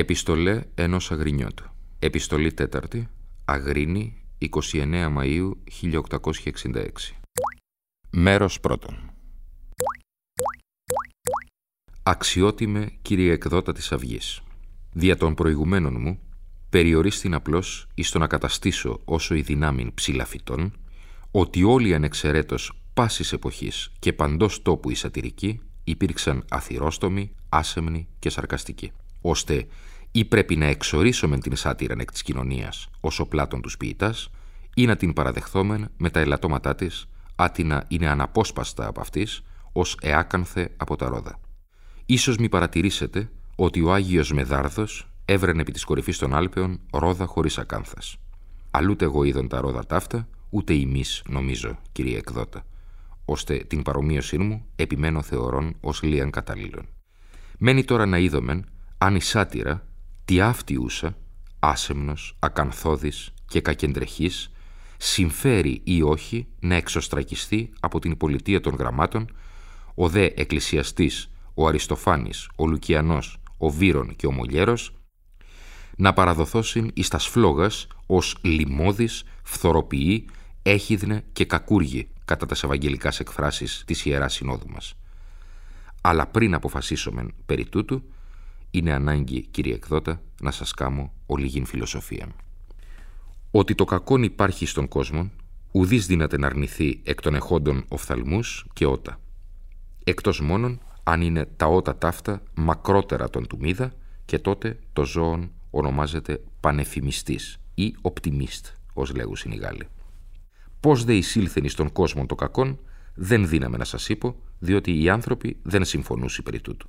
Επιστολέ ενός Αγρινιώτου. Επιστολή τέταρτη, Αγρίνη, 29 Μαΐου 1866. Μέρος πρώτον. Αξιότιμε κύριε εκδότα της Αυγής. Δια των προηγουμένων μου, περιορίστην απλώς εις το να καταστήσω όσο η δυνάμιν ψηλαφιτών, ότι όλοι ανεξαιρέτως πάσης εποχής και παντός τόπου οι σατυρικοί υπήρξαν αθυρόστομοι, άσεμνοι και σαρκαστικοί ώστε ή πρέπει να εξορίσομεν την σάτυραν εκ της κοινωνίας όσο πλάτων τους ποιητάς ή να την παραδεχθόμεν με τα ελαττώματά της άτινα είναι αναπόσπαστα από αυτής ως εάκανθε από τα ρόδα. Ίσως μη παρατηρήσετε ότι ο Άγιος Μεδάρδος έβρενε επί της κορυφής των Άλπαιων ρόδα χωρίς ακάνθας. Αλλούτε εγώ είδον τα ρόδα ταύτα, ούτε ημείς νομίζω, κύριε εκδότα, ώστε την παρομοίωσή μου επιμένω θεωρών ως λίαν καταλλήλων. Μένει τώρα να είδομεν αν η σάτυρα, τι αυτιούσα, άσεμνος, ακανθώδης και κακεντρεχής, συμφέρει ή όχι να εξωστρακιστεί από την πολιτεία των γραμμάτων, ο δε εκκλησιαστής, ο Αριστοφάνης, ο Λουκιανός, ο Βύρον και ο Μολιέρος, να παραδοθώσουν εις τας σφλόγας ως λιμώδης, φθοροποιή, έχιδνε και κακούργη κατά τας ευαγγελικάς εκφράσεις της Ιεράς Συνόδου μας. Αλλά πριν αποφασίσομεν περί τούτου, είναι ανάγκη, κύριε εκδότα, να σας κάμω ολίγην φιλοσοφία. Ότι το κακόν υπάρχει στον κόσμο, ουδής δύναται να αρνηθεί εκ των εχόντων οφθαλμούς και ότα. Εκτός μόνον αν είναι τα ότα ταύτα μακρότερα των του μίδα και τότε το ζώον ονομάζεται πανεφημιστής ή οπτιμίστ, ως λέγουσιν οι Γάλλοι. Πώς δε εισήλθεν στον κόσμο το κακόν, δεν δύναμε να σας είπω, διότι οι άνθρωποι δεν συμφωνούσαν περί τούτου.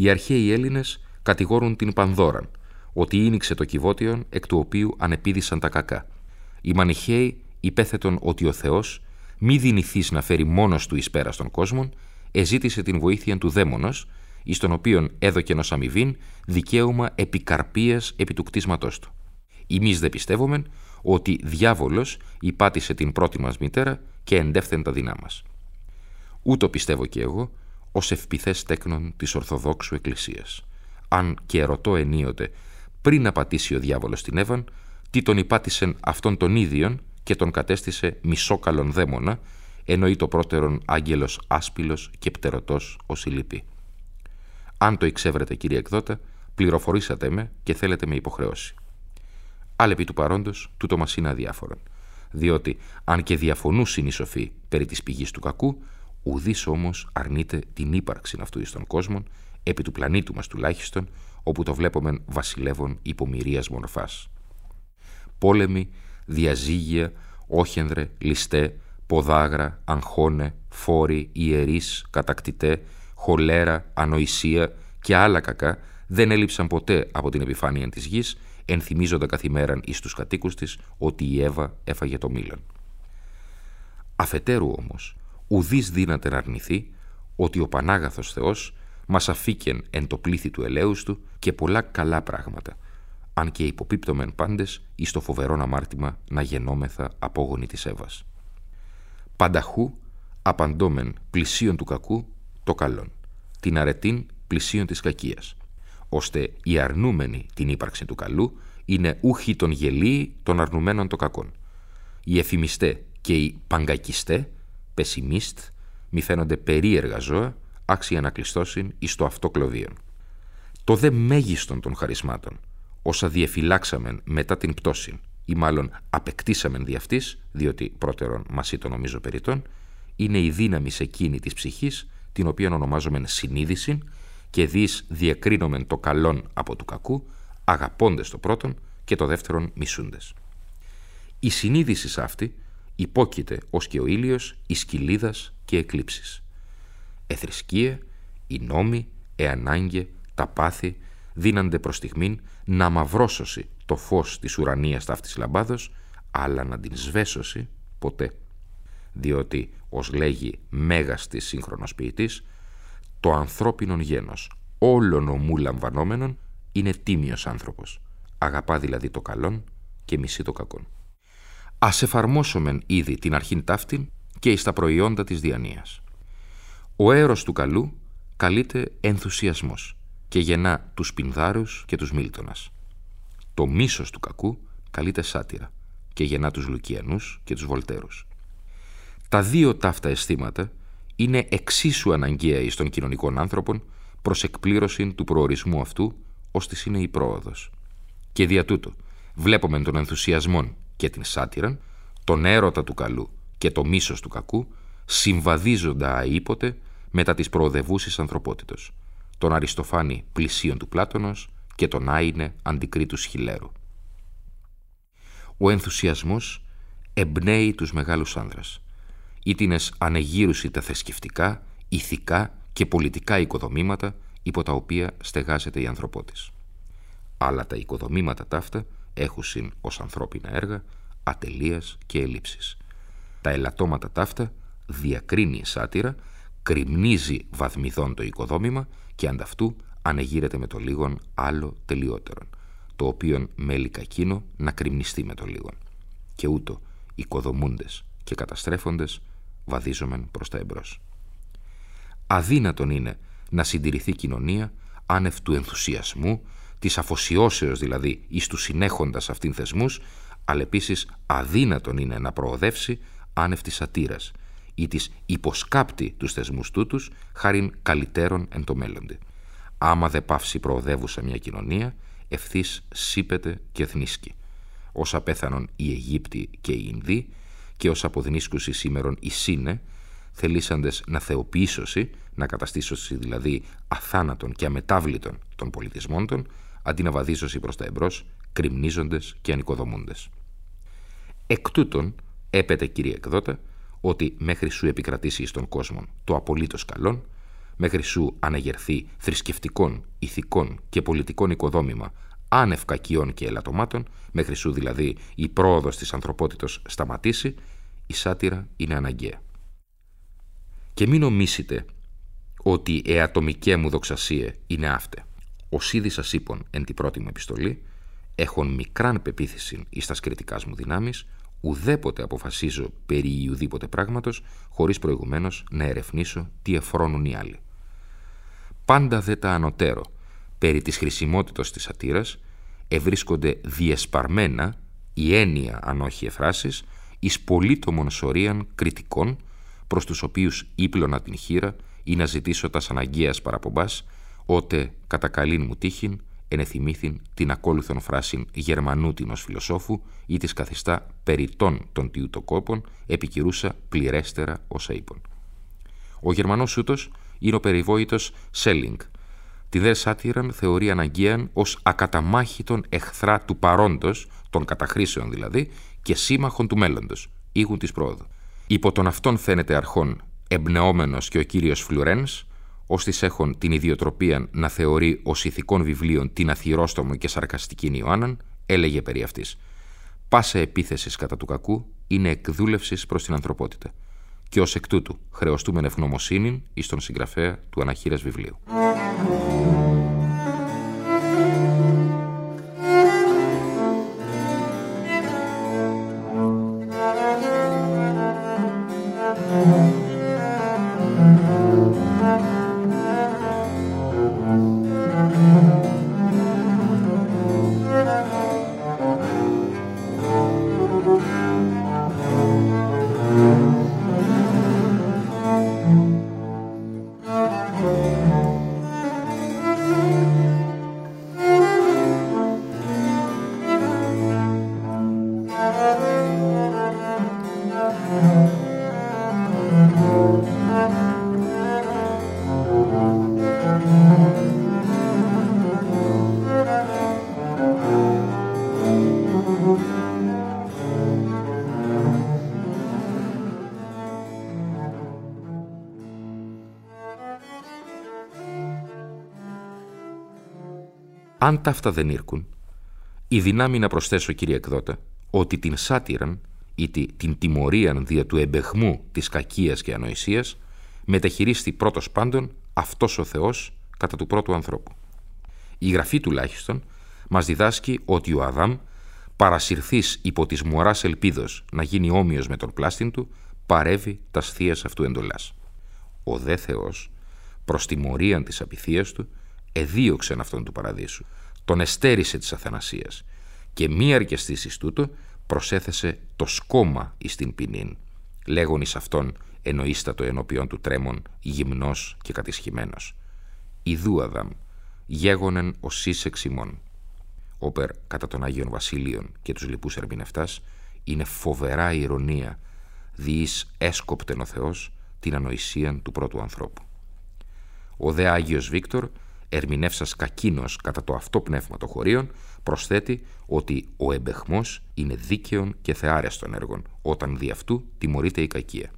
Οι αρχαίοι Έλληνες κατηγόρουν την Πανδώραν, ότι ίνιξε το κυβότιον εκ του οποίου ανεπίδησαν τα κακά. Οι Μανιχαίοι υπέθετον ότι ο Θεός, μη δυνηθείς να φέρει μόνος του εις πέρας των κόσμων, εζήτησε την βοήθεια του δαίμονος, εις τον οποίον έδωκε ενό αμοιβήν δικαίωμα επικαρπίας επί του κτίσματός του. Εμείς δεν πιστεύουμε ότι διάβολος υπάτησε την πρώτη μας μητέρα και εντεύθεν τα δεινά μας. Ούτω πιστεύω και εγώ ως ευπηθές τέκνον της Ορθοδόξου Εκκλησίας. Αν και ερωτώ ενίοτε, πριν να πατήσει ο διάβολος την Εύαν, τι τον υπάτησεν αυτόν τον ίδιον και τον κατέστησε μισόκαλον δαίμονα, εννοεί το πρώτερον άγγελος άσπυλος και πτερωτός ως η λυπή. Αν το εξεύρετε κύριε εκδότα, πληροφορήσατε με και θέλετε με υποχρεώσει. Άλεπι του παρόντος, τούτο μας είναι αδιάφορον, διότι αν και διαφωνούσιν οι σοφοί περί της πηγής του κακού, Ουδής όμως αρνείται την ύπαρξη αυτού ει των κόσμων, επί του πλανήτου μας τουλάχιστον, όπου το βλέπουμε βασιλεύων υπομοιρίας μορφά. Πόλεμοι, διαζύγια, όχενδρε, ληστέ, ποδάγρα, αγχώνε, φόροι, ιερείς, κατακτητέ, χολέρα, ανοησία και άλλα κακά δεν έλειψαν ποτέ από την επιφάνεια της γης, ενθυμίζοντα καθημέραν εις τους κατοίκους της ότι η Εύα έφαγε το μήλον. Αφετέρου όμως, ουδής δύναται να αρνηθεί ότι ο Πανάγαθος Θεός μας αφήκεν εν το πλήθη του ελέους του και πολλά καλά πράγματα, αν και υποπίπτωμεν πάντες εις το φοβερόν αμάρτημα να γεννόμεθα απόγονοι της Εύας. Πανταχού απαντώμεν πλησίον του κακού το καλόν, την αρετήν πλησίον της κακίας, ώστε οι αρνούμενοι την ύπαρξη του καλού είναι ούχοι των γελίοι των αρνουμένων το κακόν. Οι εφημιστέ και οι παγκακιστέ πεσιμίστ, μη φαίνονται περίεργα ζώα, άξια να κλειστώσουν εις το αυτό κλωβίον. Το δε μέγιστον των χαρισμάτων, όσα διεφυλάξαμεν μετά την πτώση ή μάλλον απεκτήσαμεν δι' αυτής, διότι πρώτερον μας το νομίζω περιττών, είναι η δύναμη σε εκείνη της ψυχής, την οποία ονομάζομεν συνείδηση και δις διακρίνομεν το καλόν από του κακού, αγαπώντες το πρώτον και το δεύτερον μισούντες. Η συνείδηση αυτή υπόκειται ως και ο ήλιος η σκυλίδας και εκλήψεις. Εθρησκεία, οι νόμοι, εανάγκε, τα πάθη δίνανται προς στιγμήν να μαυρώσωσει το φως της ουρανίας ταύτης λαμπάδος, αλλά να την σβέσωσει ποτέ. Διότι, ως λέγει μέγας της σύγχρονος ποιητής, το ανθρώπινο γένος όλων ομού λαμβανόμενων είναι τίμιος άνθρωπος. Αγαπά δηλαδή το καλόν και μισεί το κακόν. Ας εφαρμόσομεν ήδη την αρχήν ταύτην και εις τα προϊόντα της διανοίας. Ο έρος του καλού καλείται ενθουσιασμός και γεννά τους Πινδάρους και τους Μίλτονας. Το μίσος του κακού καλείται σάτυρα και γεννά τους Λουκιανούς και τους Βολτέρους. Τα δύο ταύτα αισθήματα είναι εξίσου αναγκαία εις των κοινωνικών άνθρωπων προς εκπλήρωση του προορισμού αυτού, ώστε είναι η πρόοδος. Και δια τούτο, βλέπουμε τον ενθουσιασμό και την σάτυρα, τον έρωτα του καλού και το μίσος του κακού, συμβαδίζοντα αήποτε μετά τις προοδευούσεις ανθρωπότητος, τον Αριστοφάνη πλησίον του Πλάτωνος και τον Άινε αντικρίτου Χιλέρου. Ο ενθουσιασμός εμπνέει τους μεγάλους άνδρας, ήτινες ανεγύρουση τα θρησκευτικά, ηθικά και πολιτικά οικοδομήματα υπό τα οποία στεγάζεται η ανθρωπότης. Αλλά τα οικοδομήματα ταύτα έχουσιν ως ανθρώπινα έργα ατελείας και ελλείψεις. Τα ελαττώματα ταύτα διακρίνει σάτυρα, κρυμνίζει βαθμιδόν το οικοδόμημα και ανταυτού ανεγείρεται με το λίγον άλλο τελειότερον, το οποίον μέλει κακίνο να κρυμνιστεί με το λίγον. Και ούτω οικοδομούντες και καταστρέφοντες βαδίζομεν προς τα εμπρός. Αδύνατον είναι να συντηρηθεί κοινωνία άνευ του ενθουσιασμού, της αφοσιώσεως δηλαδή εις τους συνέχοντας αυτήν θεσμούς, αλλά επίσης αδύνατον είναι να προοδεύσει άνευ της σατήρας ή της υποσκάπτει τους θεσμούς τούτους χάριν καλυτέρων εν το μέλλοντι. Άμα δε παύσει προοδεύουσα μια κοινωνία, ευθύς σύπεται και εθνίσκει. Όσα πέθανον οι Αιγύπτιοι και οι Ινδοί και όσα αποδνίσκουσι σήμερον οι Σύνε, θελήσαντες να θεοποιήσωσι, να καταστήσωσι δηλαδή αθάνατον και αμετάβλητον των πολιτισμών των, αντί να βαδίσωσι προς τα εμπρός, κρυμνίζοντες και ανοικοδομούντες. Εκ τούτων, έπεται κύριε εκδότα, ότι μέχρι σου επικρατήσει στον κόσμο το απολύτως καλόν, μέχρι σου αναγερθεί θρησκευτικών, ηθικών και πολιτικών οικοδόμημα άνευ κακιών και ελαττωμάτων, μέχρι σου δηλαδή η πρόοδος της ανθρωπότητος σταματήσει, η σάτυρα είναι αναγκαία. Και μην νομίσετε ότι η ατομική μου δοξασία είναι αυτή. Ο ήδη σας είπων εν την πρώτη μου επιστολή, έχων μικράν πεποίθηση εις τα σκριτικά μου δυνάμεις, ουδέποτε αποφασίζω περί ουδήποτε πράγματος, χωρίς προηγουμένως να ερευνήσω τι εφρόνουν οι άλλοι. Πάντα δε τα ανωτέρω, περί της χρησιμότητας της σατήρας, ευρίσκονται διεσπαρμένα η έννοια αν όχι εφράσεις, εις πολύτομων σωρίαν κριτικών, προς τους οποίους ύπλωνα την χείρα ή να ζητήσω τας αναγκαίας παραπομπάς, ότε κατά καλήν μου τύχην ενεθυμήθην την ακόλουθον φράσιν Γερμανού τινος φιλοσόφου ή της καθιστά περιτών των τιουτοκόπων επικυρούσα πληρέστερα όσα είπων. Ο Γερμανός ούτως είναι ο περιβόητος Σέλινγκ. Τη δε σάτυραν θεωρεί αναγκαίαν ως ακαταμάχητον εχθρά του παρόντος, των καταχρήσεων δηλαδή, και σύμμαχων του μέλλοντος, ήγουν της πρόοδου. Υπό τον αυτόν φαίνεται αρχών εμπνεόμενος και ο κύριος Φλουρένς, ώστις έχουν την ιδιοτροπία να θεωρεί ως ηθικών βιβλίων την αθυρόστομο και σαρκαστική Ιωάνναν, έλεγε περί αυτής. Πάσα επίθεσης κατά του κακού είναι εκδούλευσης προς την ανθρωπότητα και ως εκ τούτου χρεωστούμε ευγνωμοσύνη εις τον συγγραφέα του αναχείρας βιβλίου. Αν τα αυτά δεν ήρκουν, η δυνάμει να προσθέσω κύριε εκδότα, ότι την σάτυραν ή την τιμωρίαν δια του εμπεχμού της κακίας και ανοησίας μεταχειρίστη πρώτος πάντων αυτός ο Θεός κατά του πρώτου ανθρώπου. Η γραφή τουλάχιστον μας διδάσκει ότι ο Αδάμ παρασυρθής υπό της μωράς ελπίδος να γίνει όμοιος με τον πλάστην του παρεύει τας θείας αυτού εντολάς. Ο δε Θεός προς τιμωρίαν της απειθίας του εδίωξεν αυτόν του παραδείσου, τον εστέρισε της αθανασίας και μη αρκεστής τούτο προσέθεσε το σκόμα εις την ποινήν, λέγον εις αυτόν εννοείστατο ενώπιον του τρέμον γυμνός και κατησχημένος. Ιδού Αδάμ, γέγονεν ο σύσεξ ημών. Όπερ κατά των Άγιων Βασίλειων και τους λοιπούς ερμηνευτάς είναι φοβερά ηρωνία διείς έσκοπτεν ο Θεός την ανοησία του πρώτου ανθρώπου. Ο δε Άγιος Βίκτορ ερμηνεύσας κακίνος κατά το αυτό πνεύμα των χωρίων, προσθέτει ότι ο εμπεχμός είναι δίκαιον και θεάρεστον έργων, όταν δι' αυτού τιμωρείται η κακία.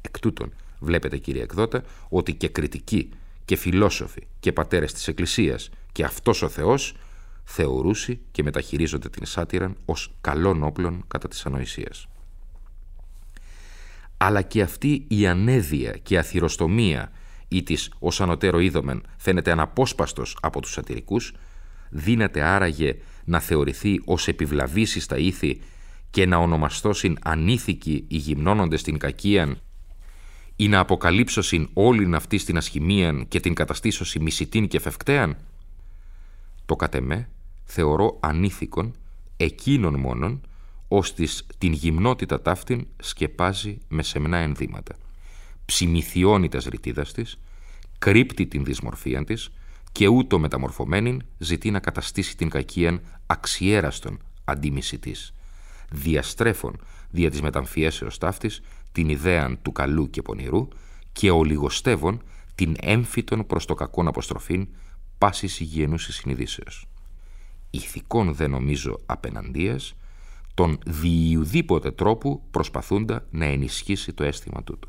Εκ τούτων, βλέπετε κύριε εκδότα, ότι και κριτικοί και φιλόσοφοι και πατέρες της Εκκλησίας και αυτός ο Θεός θεωρούσι και μεταχειρίζονται την σάτυραν ως καλών όπλων κατά της ανοησίας. Αλλά και αυτή η ανέδεια και αθυροστομία ή της ως ανωτέρω είδομεν φαίνεται αναπόσπαστος από τους σατυρικούς, δύναται άραγε να θεωρηθεί ως επιβλαβής στα ήθη και να ονομαστώσιν ανήθικοι οι γυμνώνοντες την κακίαν ή να αποκαλύψωσιν όλην αυτής την ασχημίαν και την καταστήσωση μισητήν και φευκτέαν. Το κατεμέ θεωρώ ανήθικον εκείνον μόνον ως την γυμνότητα ταύτην σκεπάζει με σεμνά ενδύματα ψημιθιώνει τα ρητίδας της, κρύπτει την δυσμορφία της και ούτω μεταμορφωμένην ζητεί να καταστήσει την κακίαν αξιέραστον αντίμηση της, διαστρέφων δια της μεταμφιέσεως ταύτης την ιδέαν του καλού και πονηρού και ολιγοστεύων την έμφυτον προς το κακόν αποστροφήν πάσης υγιούς συνειδήσεως. Ηθικόν δε νομίζω απεναντίας, τον δι' οιουδήποτε τρόπου προσπαθούντα να ενισχύσει το αίσθημα τούτο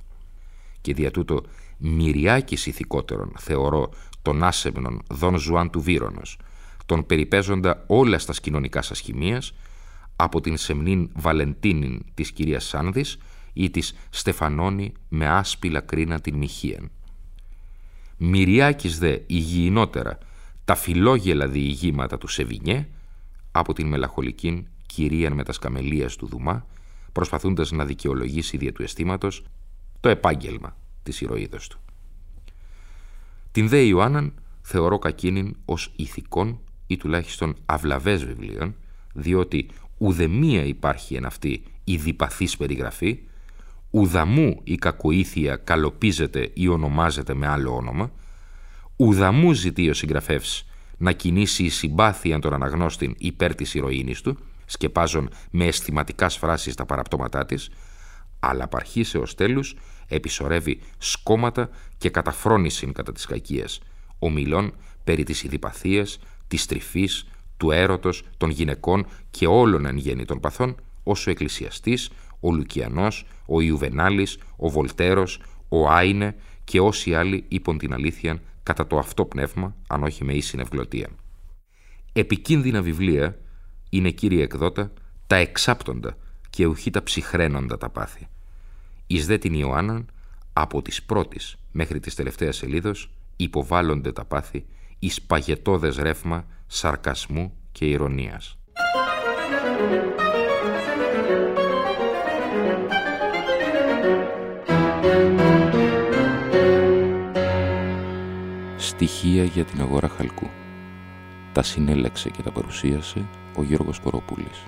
και δια τούτο μυριάκις ηθικότερον θεωρώ τον άσεμνον Δον Ζουάν του Βύρονος, τον περιπαίζοντα όλας τας κοινωνικάς ασχημίας, από την σεμνήν Βαλεντίνην της κυρίας Σάνδης ήτις στεφανώνει με άσπιλα κρίνα την μοιχείαν. Μυριάκης δε υγιεινότερα τα φιλόγελα διηγήματα του Σεβινιέ από την μελαχολικήν κυρίαν με τα σκαμελίας του Δουμά προσπαθώντας να δικαιολογήσει δια του αισθήματος το επάγγελμα της ηρωίδας του. Την δε Ιωάνναν θεωρώ κακίνην ως ηθικών ή τουλάχιστον αυλαβές βιβλίων, διότι ουδεμία υπάρχει εν αυτή η διπαθής περιγραφή, ουδαμού η κακοήθεια καλοπίζεται ή ονομάζεται με άλλο όνομα, ουδαμού ζητεί ο συγγραφεύς να κινήσει η συμπάθεια των αναγνώστην υπέρ της ηρωίνης του, σκεπάζων με αισθηματικάς φράσεις τα παραπτώματά της, αλλά απαρχήσε ως τέλους επισορεύει σκόμματα και καταφρόνησιν κατά της κακίας, ομιλών περί της ιδιπαθίας, της τρυφής, του έρωτος, των γυναικών και όλων εν γέννη των παθών, όσο ο εκκλησιαστής, ο Λουκιανός, ο Ιουβενάλης, ο Βολτέρος, ο Άινε και όσοι άλλοι είπαν την αλήθεια κατά το αυτό πνεύμα, αν όχι με ίση ευγλωτία. Επικίνδυνα βιβλία είναι, κύριε εκδότα, τα εξάπτοντα και ουχή τα ψυχραίνοντα τα πάθη. Εις δε την Ιωάνναν, από τις πρώτης μέχρι της τελευταίας σελίδος, υποβάλλονται τα πάθη εις παγετώδες ρεύμα σαρκασμού και ηρωνίας. Στοιχεία για την αγορά χαλκού. Τα συνέλεξε και τα παρουσίασε ο Γιώργος Κοροπούλης.